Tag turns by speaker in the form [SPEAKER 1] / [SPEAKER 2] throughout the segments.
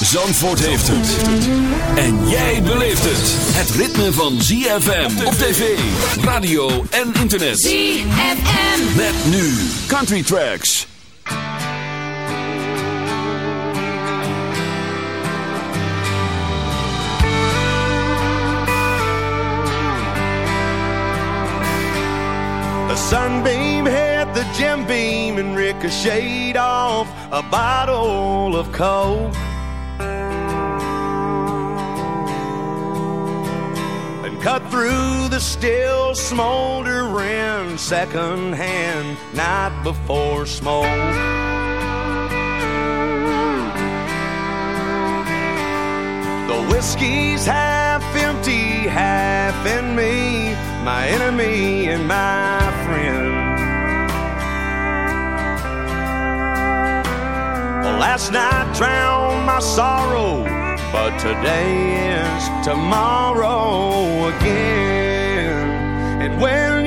[SPEAKER 1] Zandvoort heeft het. En jij beleeft het. Het ritme van ZFM op tv, radio en internet.
[SPEAKER 2] ZFM.
[SPEAKER 1] Met nu Country Tracks.
[SPEAKER 3] A sunbeam hit the gem beam and ricocheted off a bottle of coke. Cut through the still smoldering second hand night before smoke. The whiskey's half empty, half in me, my enemy and my friend. Last night drowned my sorrow, but today is tomorrow again. And when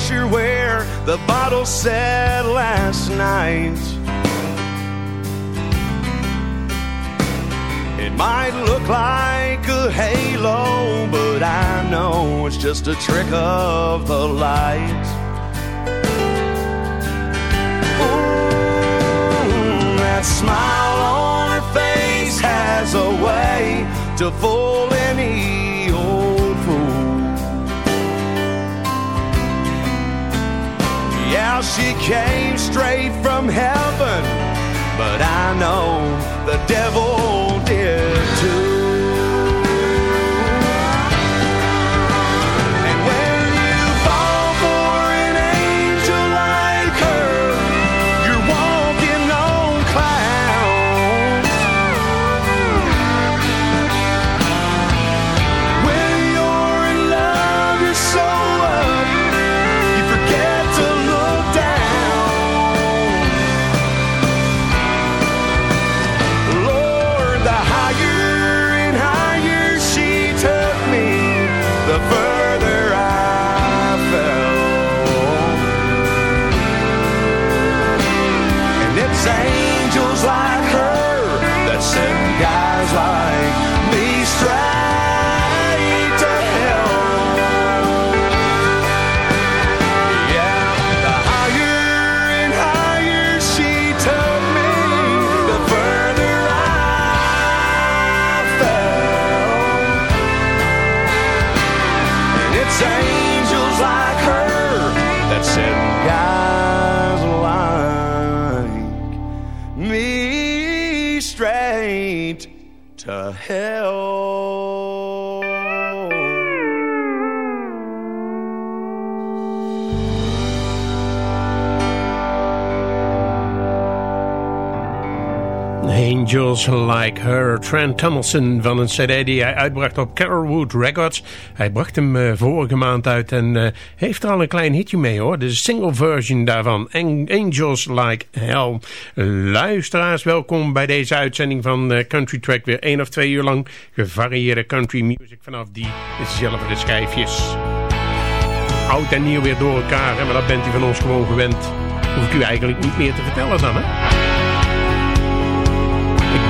[SPEAKER 3] picture where the bottle said last night. It might look like a halo, but I know it's just a trick of the light. Ooh, that smile on her face has a way to fool She came straight from heaven, but I know the devil And Angels Like Her.
[SPEAKER 4] Trent Tomlinson van een cd die hij uitbracht op Carolwood Records. Hij bracht hem eh, vorige maand uit en eh, heeft er al een klein hitje mee hoor. De single version daarvan. Ang- Angels Like Hell. Luisteraars, welkom bij deze uitzending van eh, Country Track. Weer één of twee uur lang gevarieerde country music vanaf die zilveren schijfjes. Oud en nieuw weer door elkaar, maar dat bent u van ons gewoon gewend. Hoef ik u eigenlijk niet meer te vertellen dan, hè?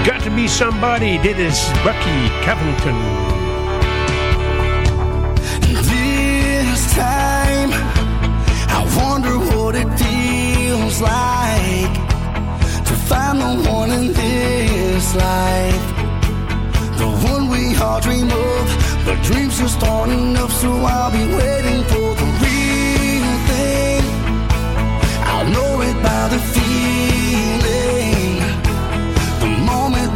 [SPEAKER 4] Got to be somebody. Dit is Bucky Covington.
[SPEAKER 5] This time, I wonder what it feels like to find the one in this life. The one we all dream of, but dreams just aren't enough, so I'll be waiting for the real thing. I'll know it by the feeling,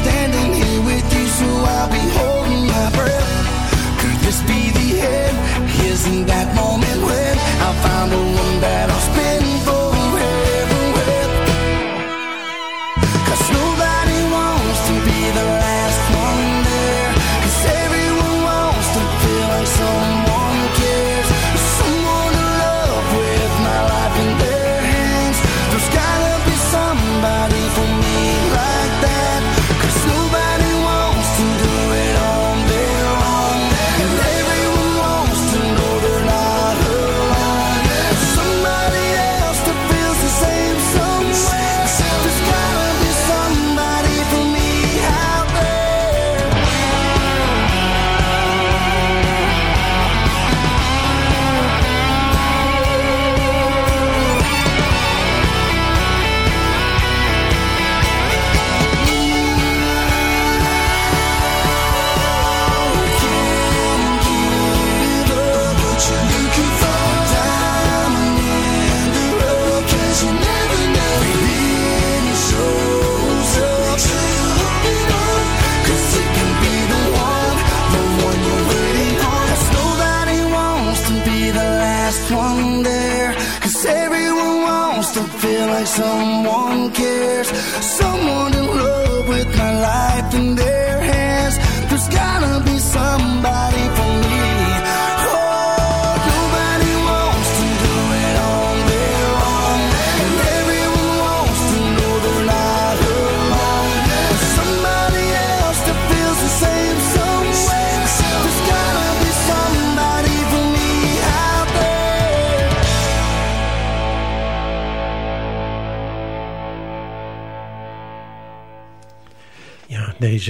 [SPEAKER 5] Me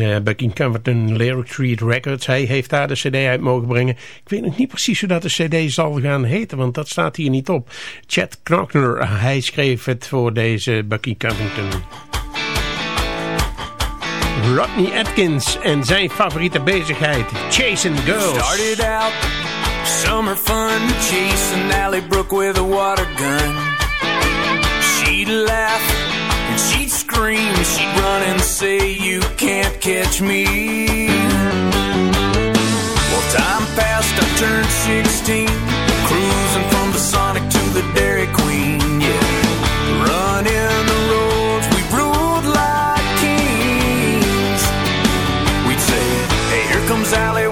[SPEAKER 4] Ja, deze Bucky Cumberton Lyric Street Records. Hij heeft daar de cd uit mogen brengen. Ik weet nog niet precies hoe dat de cd zal gaan heten, want dat staat hier niet op. Chad Knockner, hij schreef het voor deze Bucky Cumberton. Rodney Atkins en zijn favoriete bezigheid, Chasing Girls.
[SPEAKER 6] Started out summer fun, chasing Allie Brook with a water gun. She'd laugh scream, she'd run and say, You can't catch me. Well, time passed, I turned 16, cruising from the Sonic to the Dairy Queen. Yeah, running the roads, we ruled like kings. We'd say, Hey, here comes Allie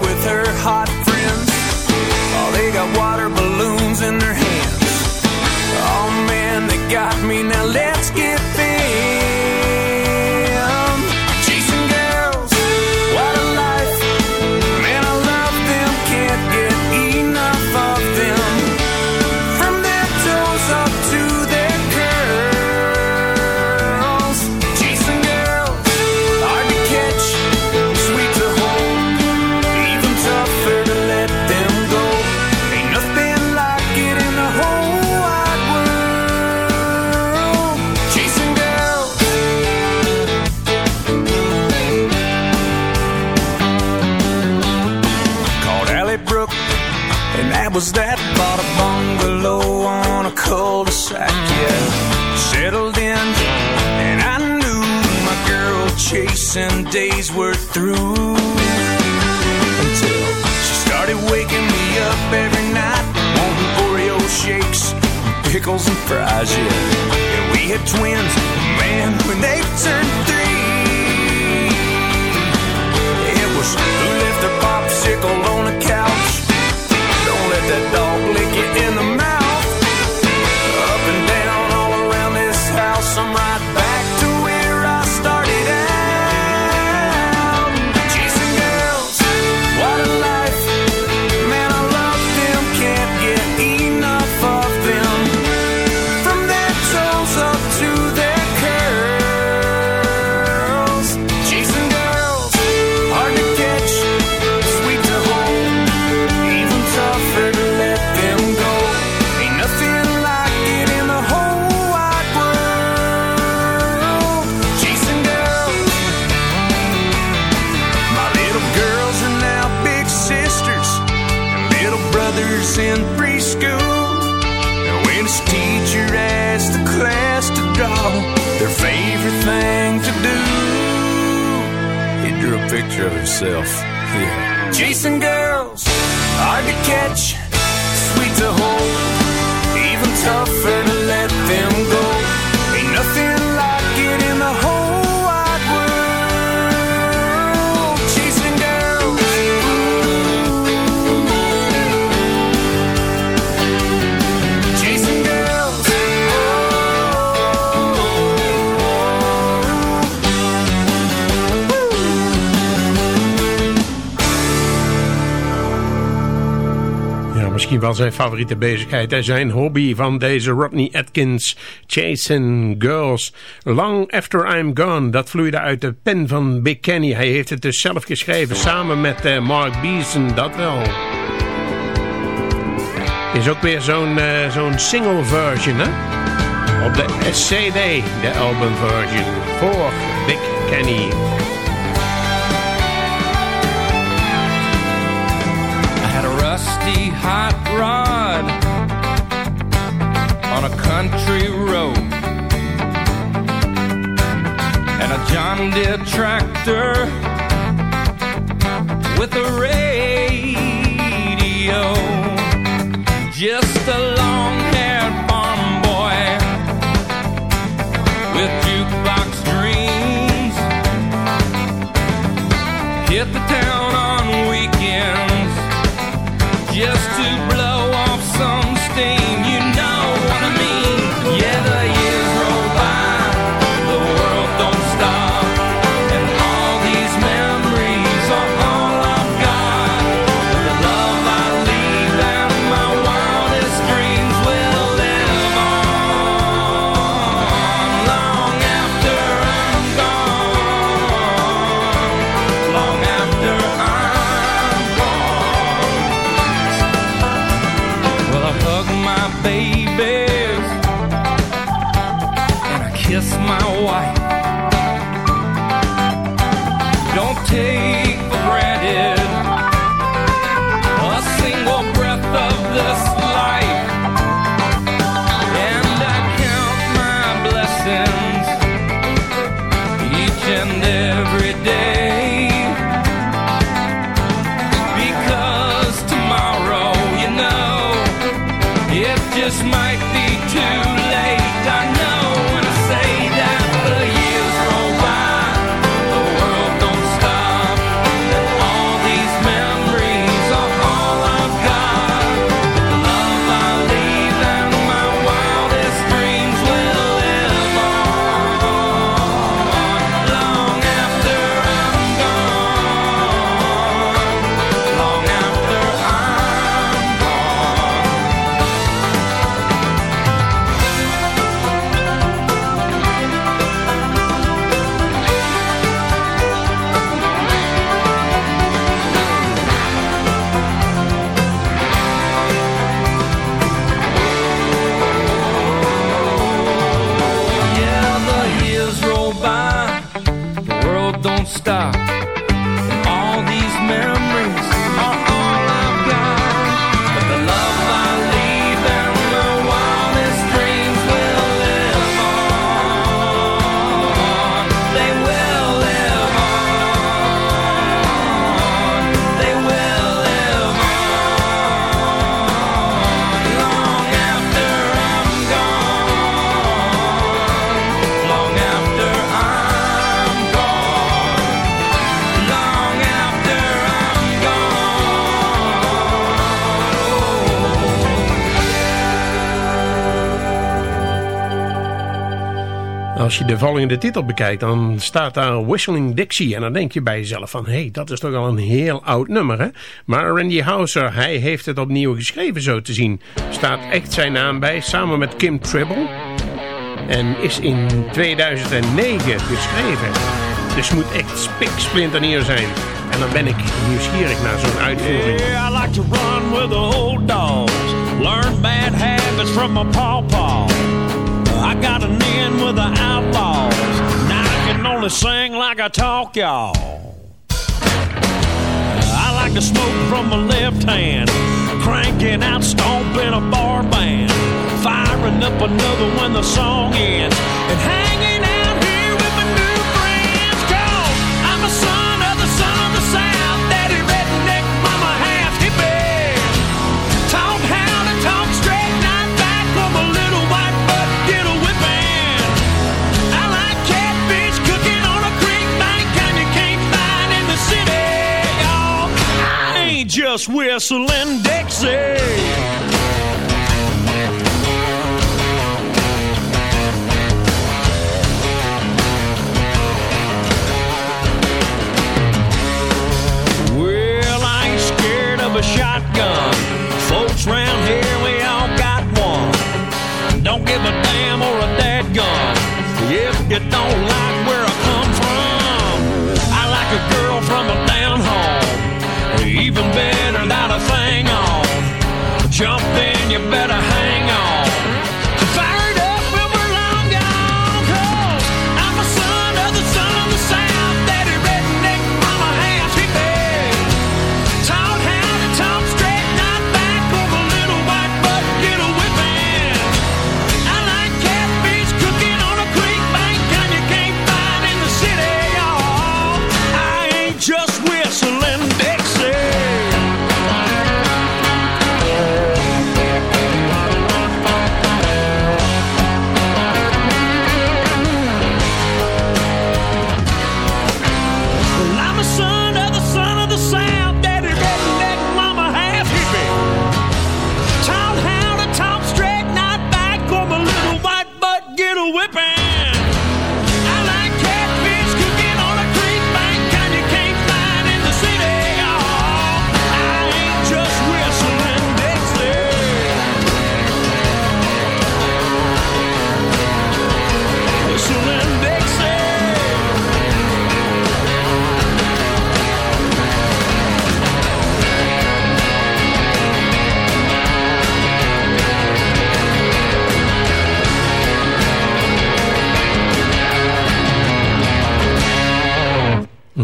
[SPEAKER 6] Until she started waking me up every night, wanting shakes, pickles and fries, yeah. And we had twins, man, when they turned three. It was who left their popsicle on the couch. Don't let that dog lick you in the draw their favorite thing to do, he drew a picture of himself. Yeah. Chasing girls, hard to catch, sweet to hold,
[SPEAKER 4] misschien wel zijn favoriete bezigheid en zijn hobby van deze Rodney Atkins, Chasing Girls. Long After I'm Gone, dat vloeide uit de pen van Big Kenny. Hij heeft het dus zelf geschreven, samen met eh, Mark Beeson, dat wel. Is ook weer zo'n eh, zo'n single version, hè? Op de CD, de album version, voor Big Kenny.
[SPEAKER 7] hot rod on a country road and a John Deere tractor with a radio just along
[SPEAKER 4] als je de volgende titel bekijkt, dan staat daar Whistling Dixie. En dan denk je bij jezelf van, hé, hey, dat is toch al een heel oud nummer, hè? Maar Randy Houser, hij heeft het opnieuw geschreven, zo te zien. Staat echt zijn naam bij, samen met Kim Tribble. En is in 2009 geschreven. Dus moet echt spiksplinternier zijn. En dan ben ik nieuwsgierig naar zo'n uitvoering.
[SPEAKER 8] Yeah, I like to run with the old dogs. Learn bad habits from my pawpaw. I got an end with the outlaws. Now I can only sing like I talk, y'all. I like to smoke from my left hand, cranking out, stomping a bar band, firing up another when the song ends. And hey, just whistling Dixie. Well, I ain't scared of a shotgun. Folks round here, we all got one. Don't give a damn or a dead gun. If you don't like jump in.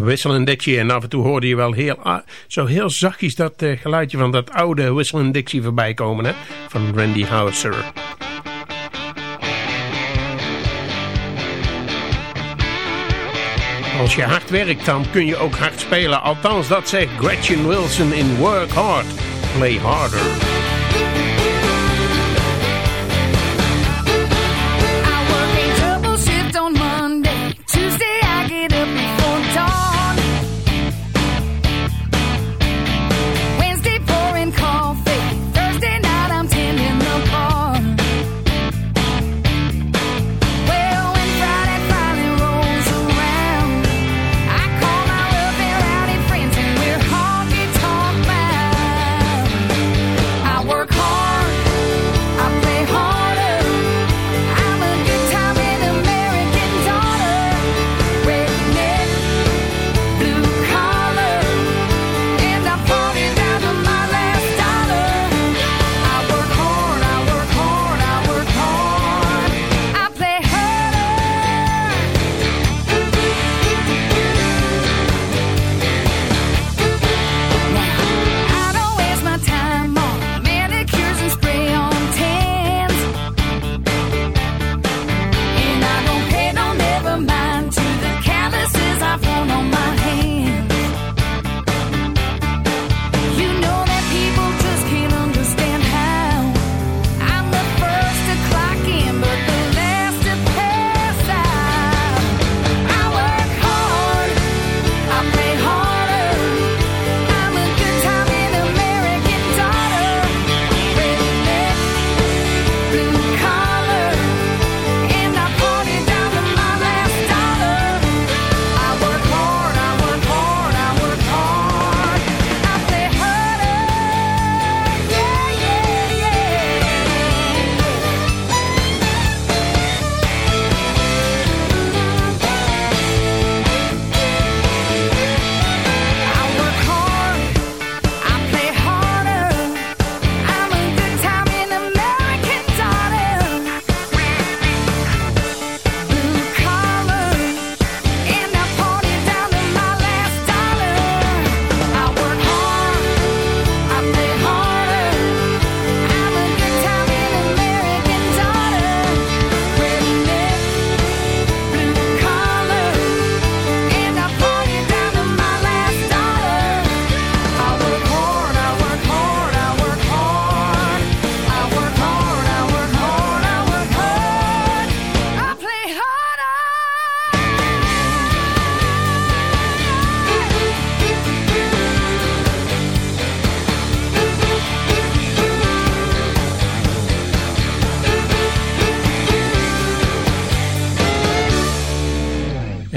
[SPEAKER 9] Whistle Dixie. En af en toe hoorde je wel heel, zo heel zachtjes dat uh, geluidje van dat oude Whistle Dixie voorbij komen. Hè? Van Randy Houser. Als je hard werkt, dan kun je ook hard spelen. Althans, dat zegt Gretchen Wilson in Work Hard, Play Harder.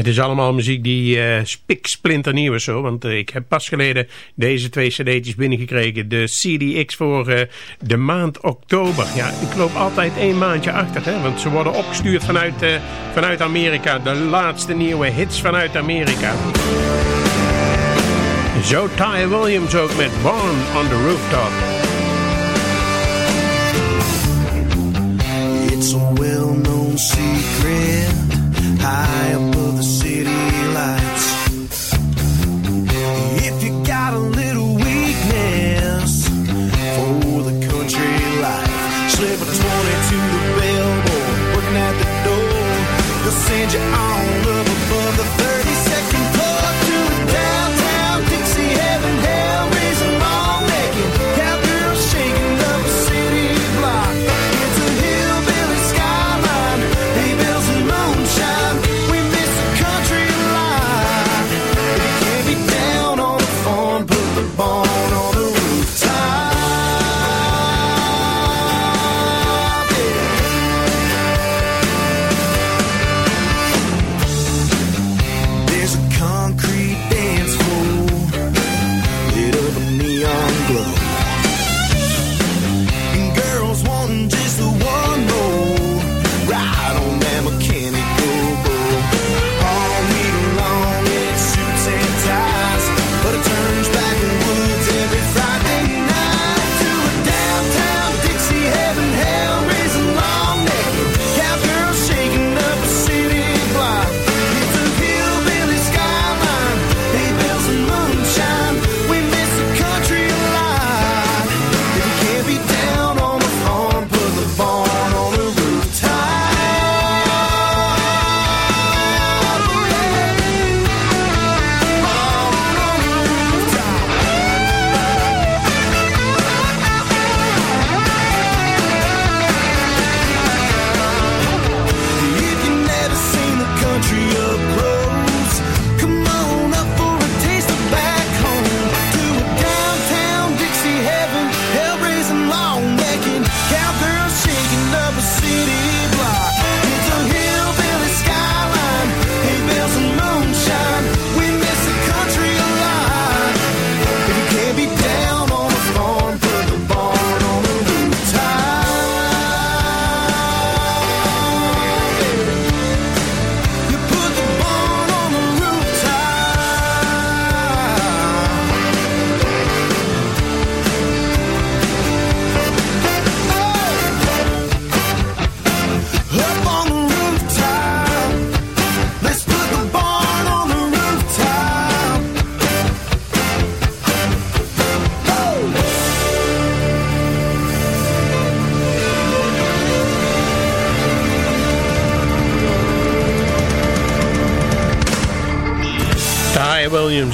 [SPEAKER 9] Is allemaal muziek die uh, spik splinternieuw is zo. Want uh, ik heb pas geleden deze twee cd'tjes binnengekregen. De CDX voor uh, de maand oktober. Ja, ik loop altijd één maandje achter. Hè, want ze worden opgestuurd vanuit, vanuit Amerika. De laatste nieuwe hits vanuit Amerika. Zo Ty Williams ook met Born on the Rooftop.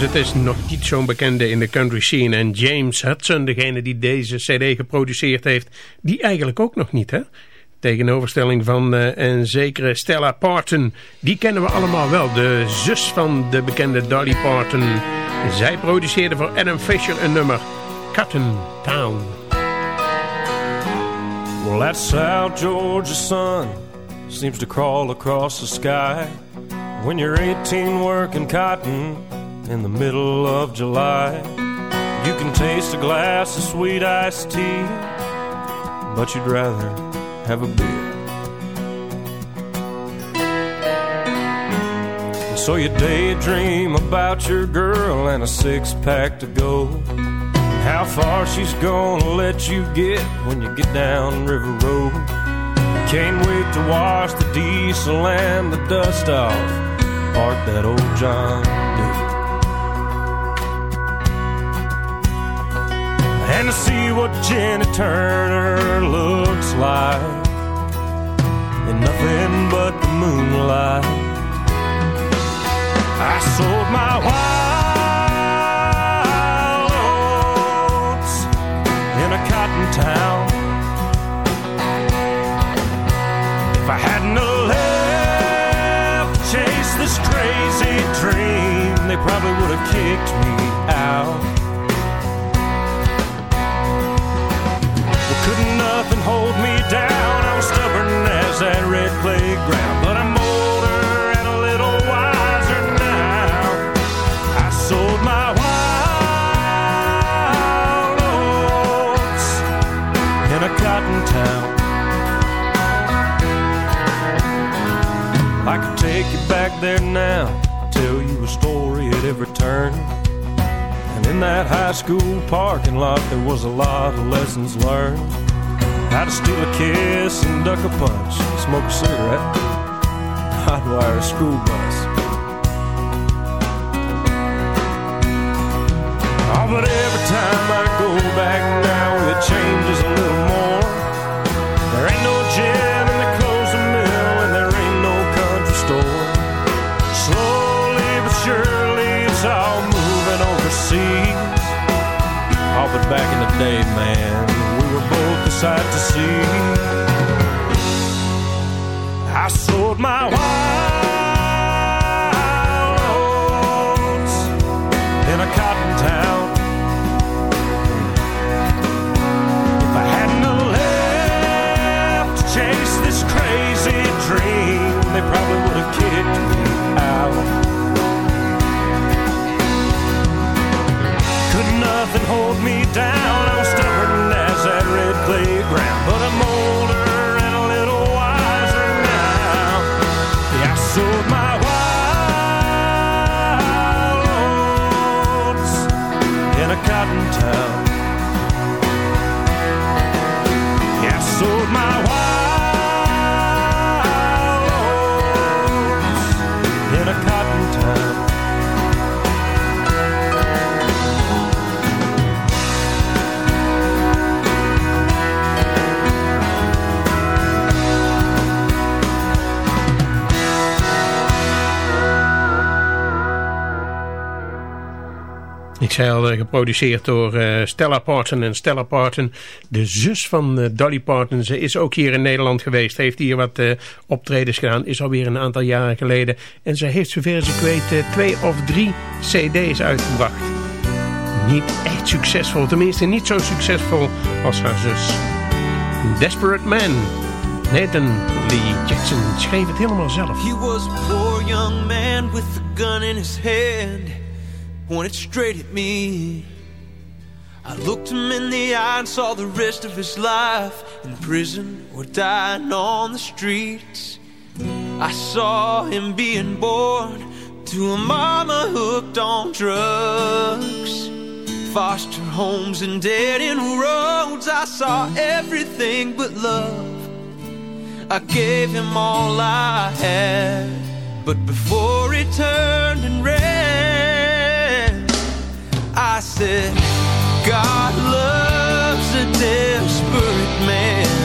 [SPEAKER 4] Het is nog niet zo'n bekende in de country scene. En James Hudson, degene die deze cd geproduceerd heeft, die eigenlijk ook nog niet, hè? Tegenoverstelling van uh, een zekere Stella Parton. Die kennen we allemaal wel, de zus van de bekende Dolly Parton. Zij produceerde voor Adam Fisher een nummer, Cotton Town.
[SPEAKER 8] Well, that South Georgia sun seems to crawl across the sky when you're 18 working cotton in the middle of July. You can taste a glass of sweet iced tea, but you'd rather have a beer. And so you daydream about your girl and a six pack to go. How far she's gonna let you get when you get down River Road. Can't wait to wash the diesel and the dust off park that old John Deere. And to see what Jenny Turner looks like in nothing but the moonlight. I sold my wild oats in a cotton town. If I hadn't left chase this crazy dream, they probably would have kicked me out. Nothing hold me down. I was stubborn as that red clay ground, but I'm older and a little wiser now. I sold my wild oats in a cotton town. I could take you back there now, tell you a story at every turn. And in that high school parking lot, there was a lot of lessons learned. How to steal a kiss and duck a punch, smoke a cigarette, hotwire a school bus. Oh, but every time I go back now, sight to see. I sold my wild
[SPEAKER 4] Eh, geproduceerd door eh, Stella Parton. En Stella Parton, de zus van eh, Dolly Parton. Ze is ook hier in Nederland geweest. Heeft hier wat optredens gedaan. Is alweer een aantal jaren geleden. En ze heeft, zover als ik weet, twee of drie cd's uitgebracht. Niet echt succesvol. Tenminste, niet zo succesvol als haar zus. Desperate Man. Nathan Lee Jackson schreef het helemaal zelf.
[SPEAKER 3] He was poor young man with a gun in his hand, pointed straight at me. I looked him in the eye and saw the rest of his life in prison or dying on the streets. I saw him being born to a mama hooked on drugs. Foster homes and dead end roads. I saw everything but love. I gave him all I had. But before he turned and ran, I said, God loves a desperate man.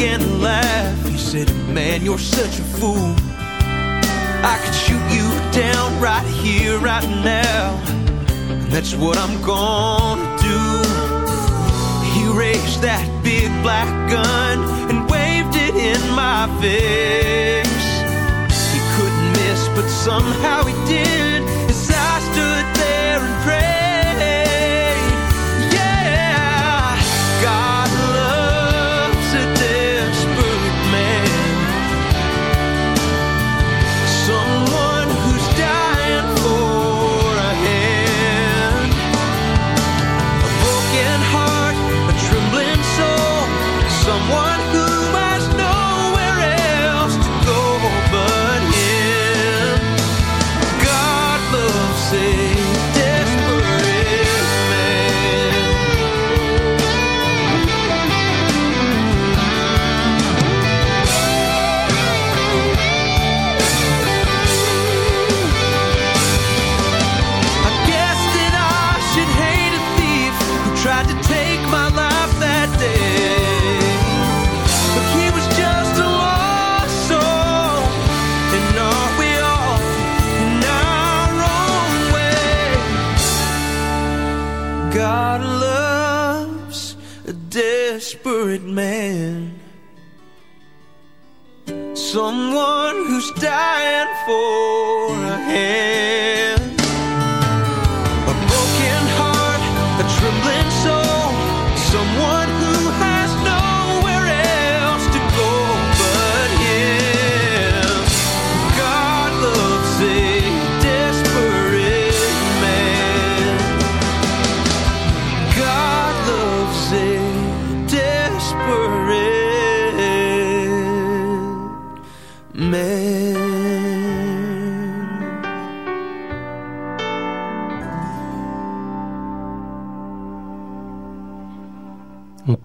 [SPEAKER 3] Began to laugh. He said, Man, you're such a fool. I could shoot you down right here, right now. And that's what I'm gonna do. He raised that big black gun and waved it in my face. He couldn't miss, but somehow he did. Desperate man. Someone who's dying for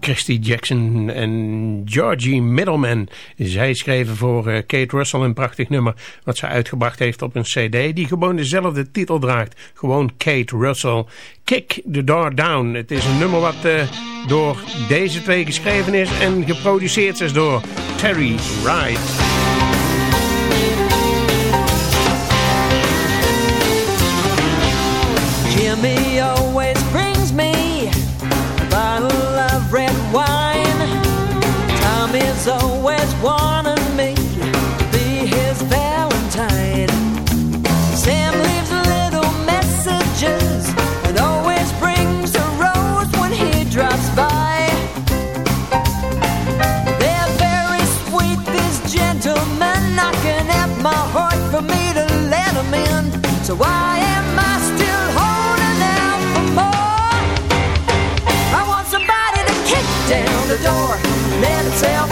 [SPEAKER 4] Christy Jackson en Georgie Middleman. Zij schreven voor eh, Kate Russell een prachtig nummer... wat ze uitgebracht heeft op een cd... die gewoon dezelfde titel draagt. Gewoon Kate Russell. Kick the Door Down. Het is een nummer wat eh, door deze twee geschreven is... en geproduceerd is door Terry Wright.
[SPEAKER 10] Tommy's always wanted me to be his Valentine. Sam leaves little messages and always brings a rose when he drops by. They're very sweet, these gentlemen, knocking at my heart for me to let them in. So why am I still holding out for more? I want somebody to kick down the door, let itself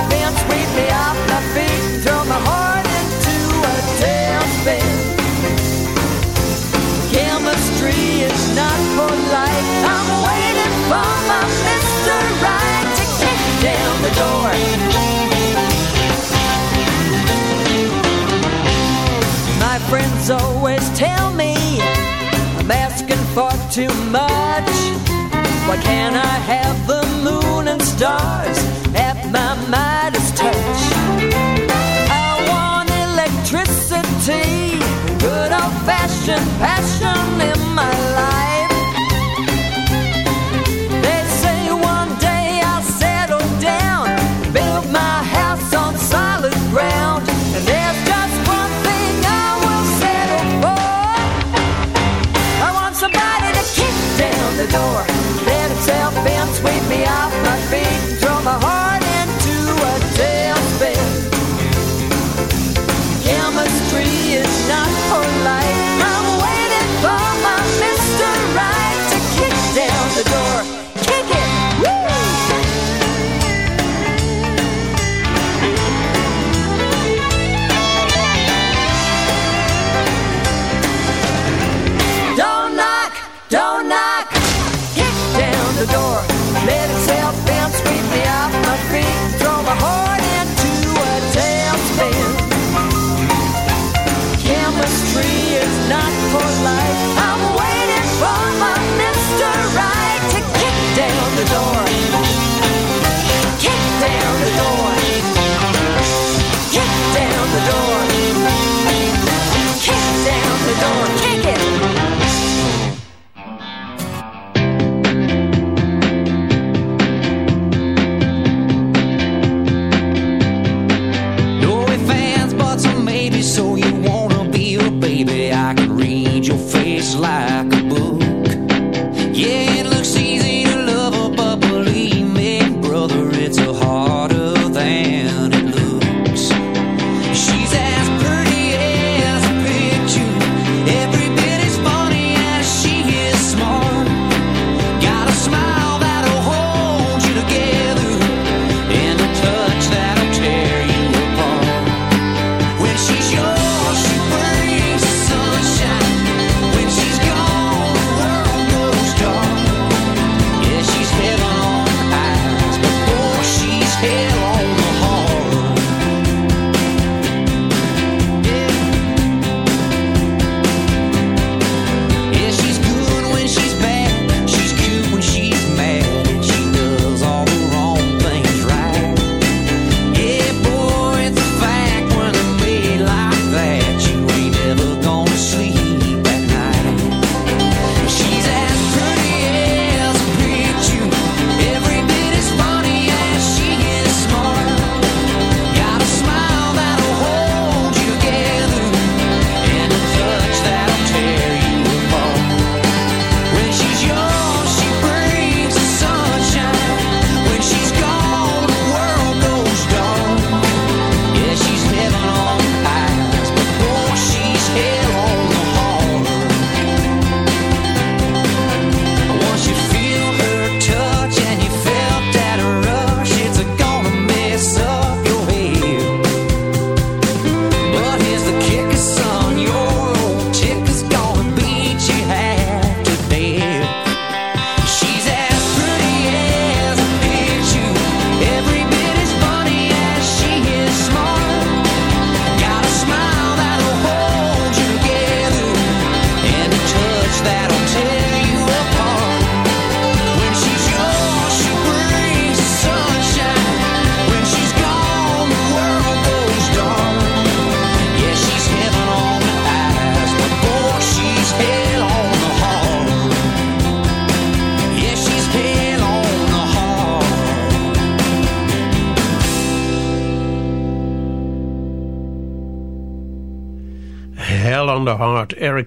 [SPEAKER 10] the door. My friends always tell me I'm asking for too much. Why can't I have the moon and stars at my Midas touch? I want electricity, good old fashioned passion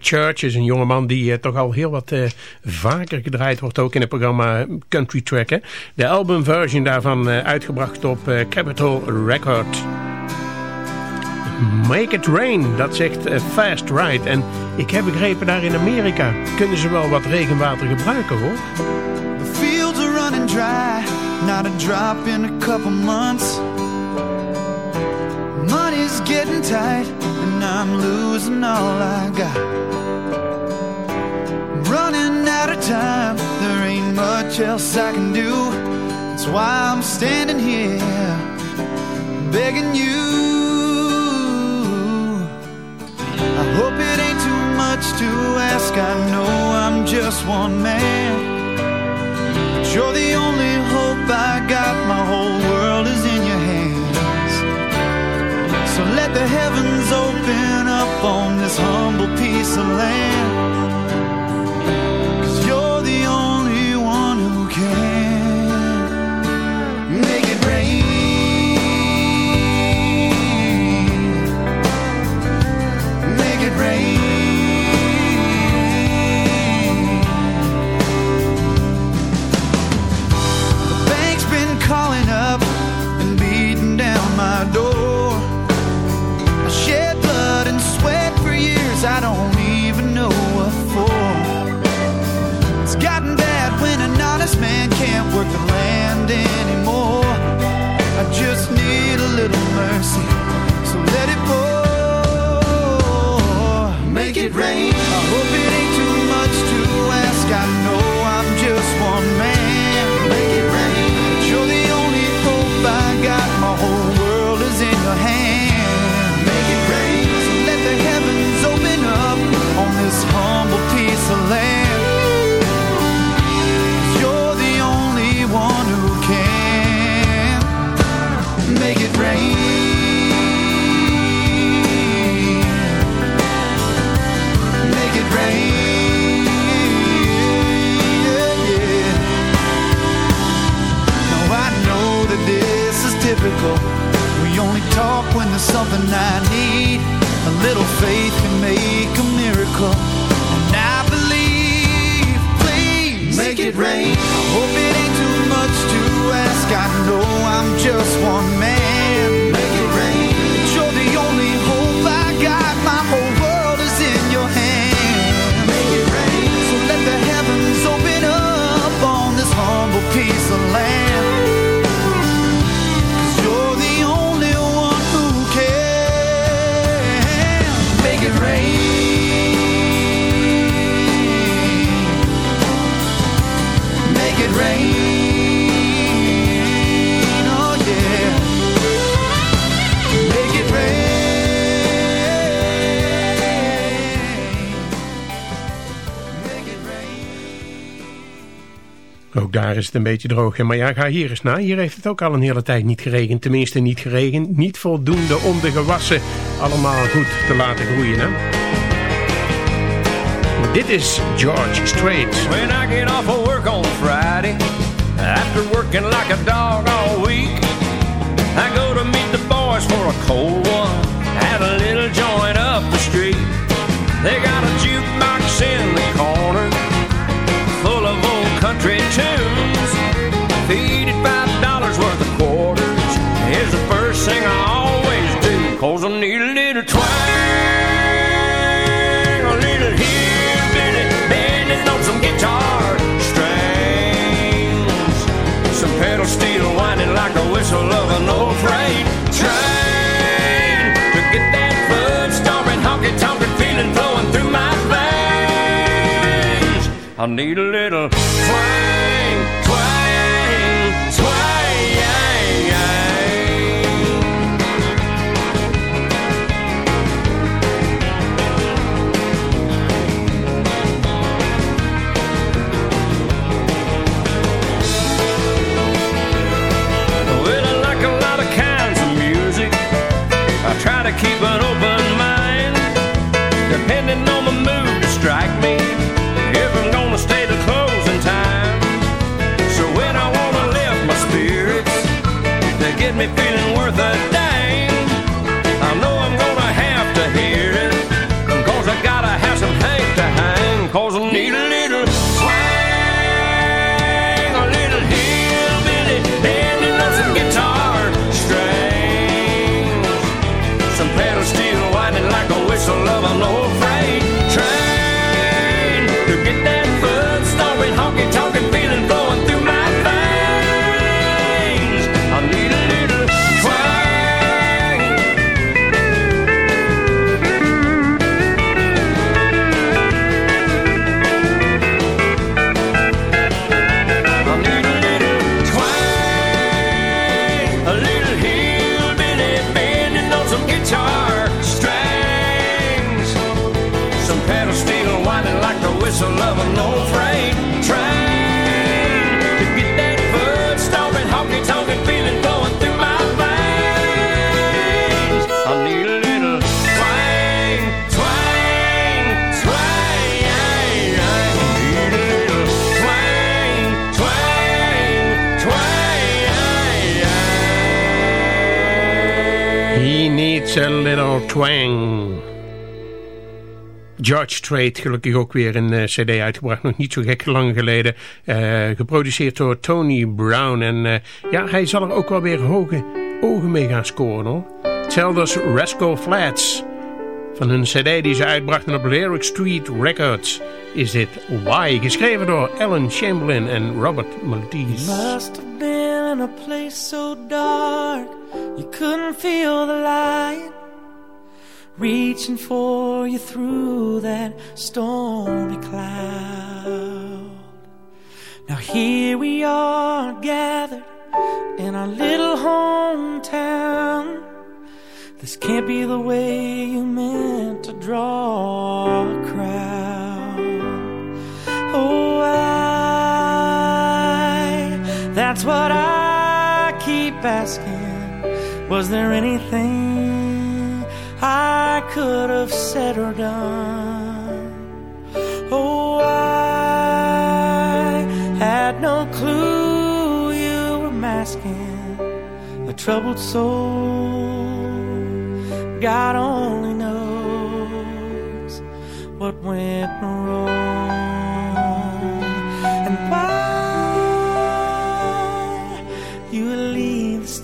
[SPEAKER 4] Church is een jongeman die uh, toch al heel wat uh, vaker gedraaid wordt, ook in het programma Country Track. Hè? De albumversion daarvan uh, uitgebracht op Capitol Record. Make it rain, dat zegt Fast Ride. En ik heb begrepen daar in Amerika kunnen ze wel wat regenwater gebruiken hoor.
[SPEAKER 11] The fields are running dry, not a drop in a couple months. Money's getting tight, and I'm losing all I got. running out of time, there ain't much else I can do. That's why I'm standing here, begging you. I hope it ain't too much to ask. I know I'm just one man, but you're the only hope I got. My whole world the heavens open up on this humble piece of land. Work the land anymore. I just need a little mercy, so let it pour. Make it rain. Something I need. A little faith can make a miracle. And I believe, please make it rain. I hope it ain't too much to ask. I know I'm just one man. Is
[SPEAKER 4] het een beetje droog. Maar ja, ga hier eens naar. Hier heeft het ook al een hele tijd niet geregend. Tenminste niet geregend. Niet voldoende om de gewassen allemaal goed te laten groeien. Hè? Dit is George Strait.
[SPEAKER 7] When I get off of work on Friday, after working like a dog all week, I go to meet the boys for a cold one at a little joint up the street. They got a jukebox in the corner full of old country tunes. Thing I always do, cause I need a little twang, a little hillbilly bending on some guitar strings, some pedal steel winding like the whistle of an old freight train. To get that foot stomping, honky tonkin' feeling flowing through my veins. I need a little twang, A little twang.
[SPEAKER 4] George Strait, gelukkig ook weer een eh, cd uitgebracht, nog niet zo gek lang geleden. eh, geproduceerd door Tony Brown. En eh, ja, hij zal er ook wel weer hoge ogen mee gaan scoren hoor. Hetzelfde als Rascal Flats. Van hun cd die ze uitbrachten op Lyric Street Records is dit Why, geschreven door Alan Chamberlain en Robert Maltese.
[SPEAKER 12] In a place so dark you couldn't feel the light reaching for you through that stormy cloud. Now here we are gathered in our little hometown. This can't be the way you meant to draw a crowd. That's what I keep asking. Was there anything I could have said or done? Oh, I had no clue you were masking a troubled soul. God only knows what went wrong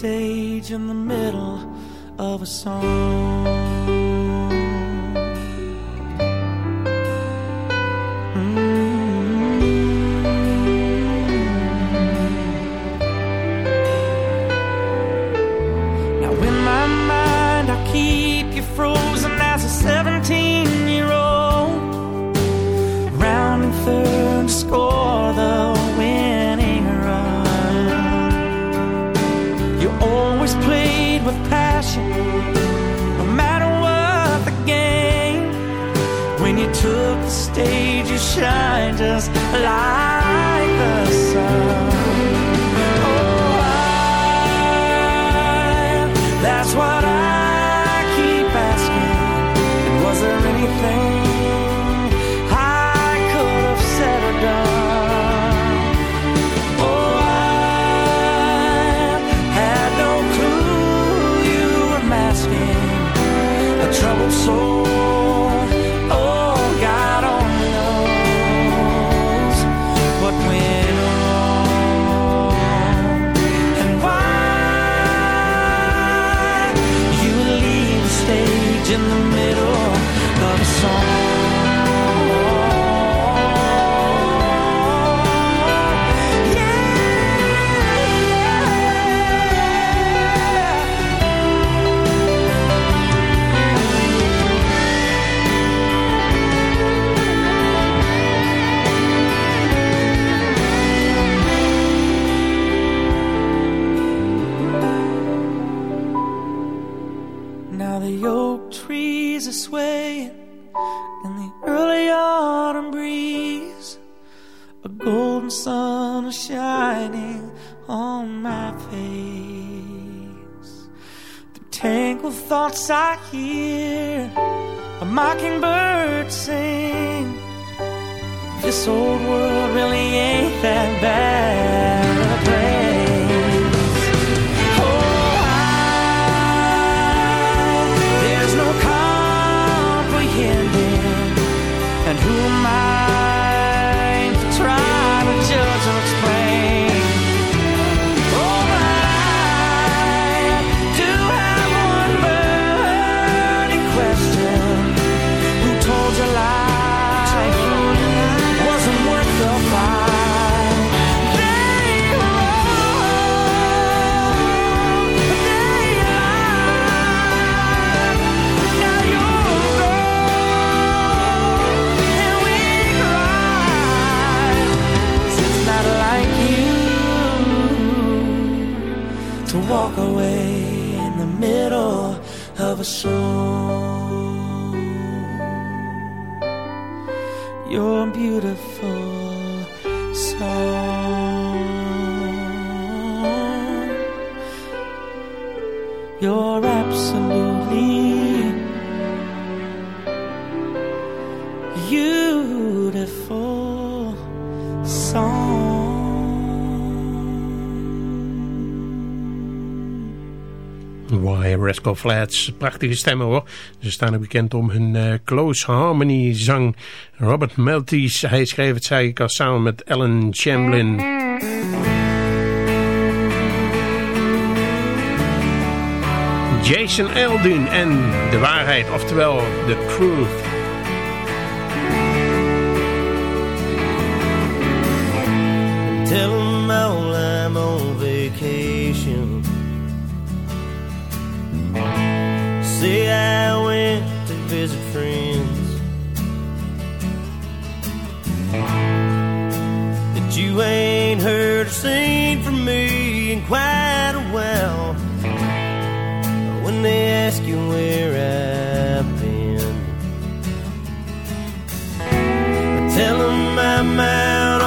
[SPEAKER 12] stage in the middle of a song. Mm-hmm. Now in my mind I keep you frozen as a 17 shine just like I hear a mockingbird sing. This old world really ain't that bad
[SPEAKER 4] Rascal Flats, prachtige stemmen hoor. Ze staan er bekend om hun uh, close harmony zang. Robert Maltese, hij schreef het zei ik al samen met Ellen Chamblin. Jason Aldean en de waarheid, oftewel The Truth.
[SPEAKER 13] Tell Say I went to visit friends. That you ain't heard or seen from me in quite a while. When they ask you where I've been, I tell 'em I'm out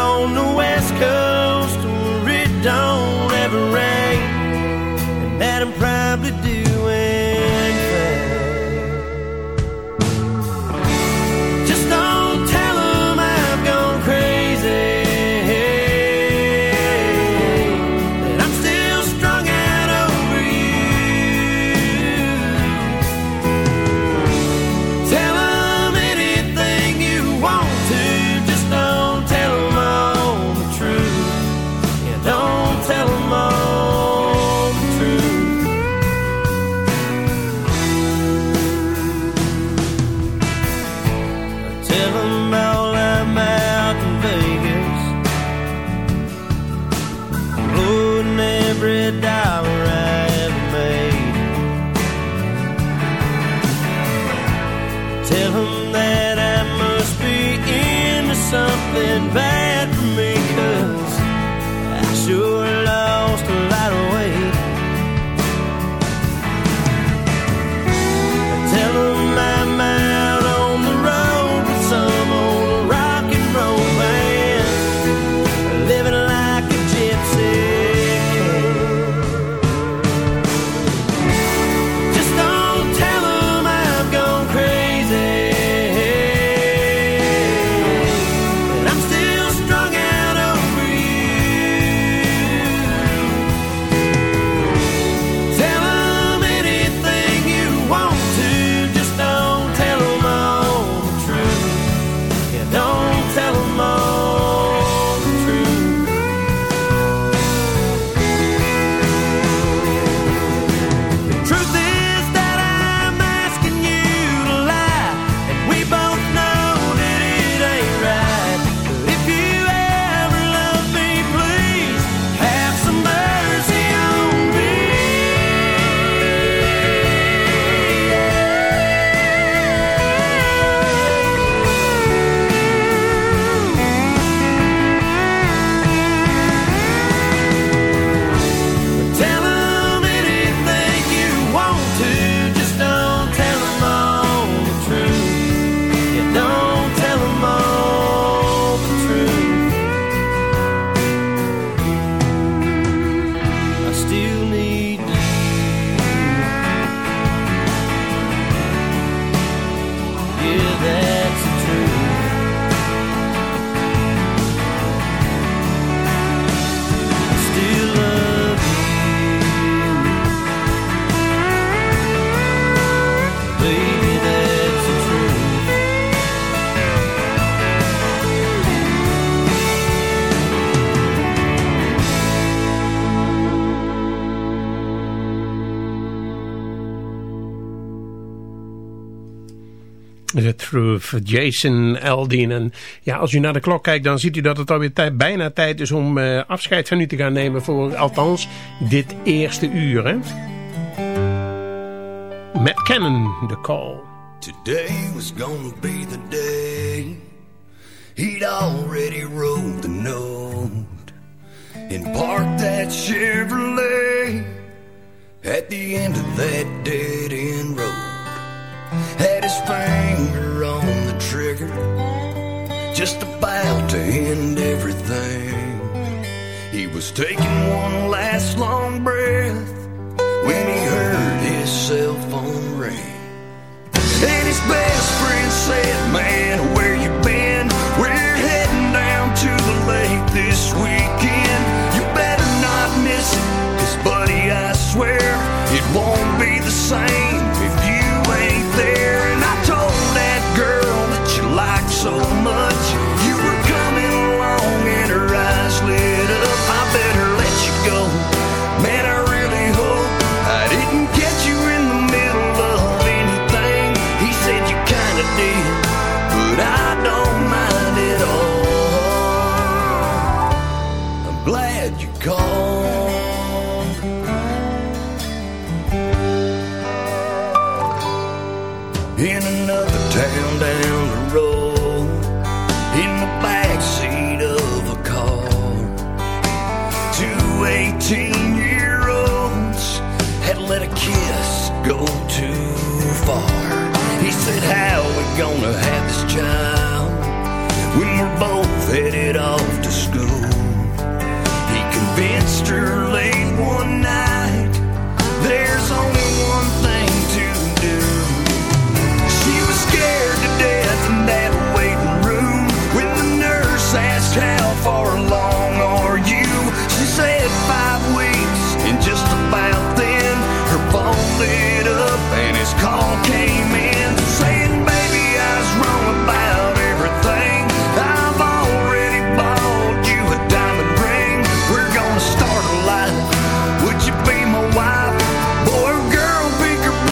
[SPEAKER 13] Truth,
[SPEAKER 4] Jason Aldean. En ja, als u naar de klok kijkt, dan ziet u dat het alweer tijd, bijna tijd is om eh, afscheid van u te gaan nemen voor althans dit eerste uur. Hè? Matt Cannon, The Call.
[SPEAKER 5] Today was gonna be the day He'd already wrote the note And parked that Chevrolet At the end of that dead-end road Had his finger trigger,
[SPEAKER 3] just about to end everything. He was taking one last long breath gonna have this child when we're both headed off to school?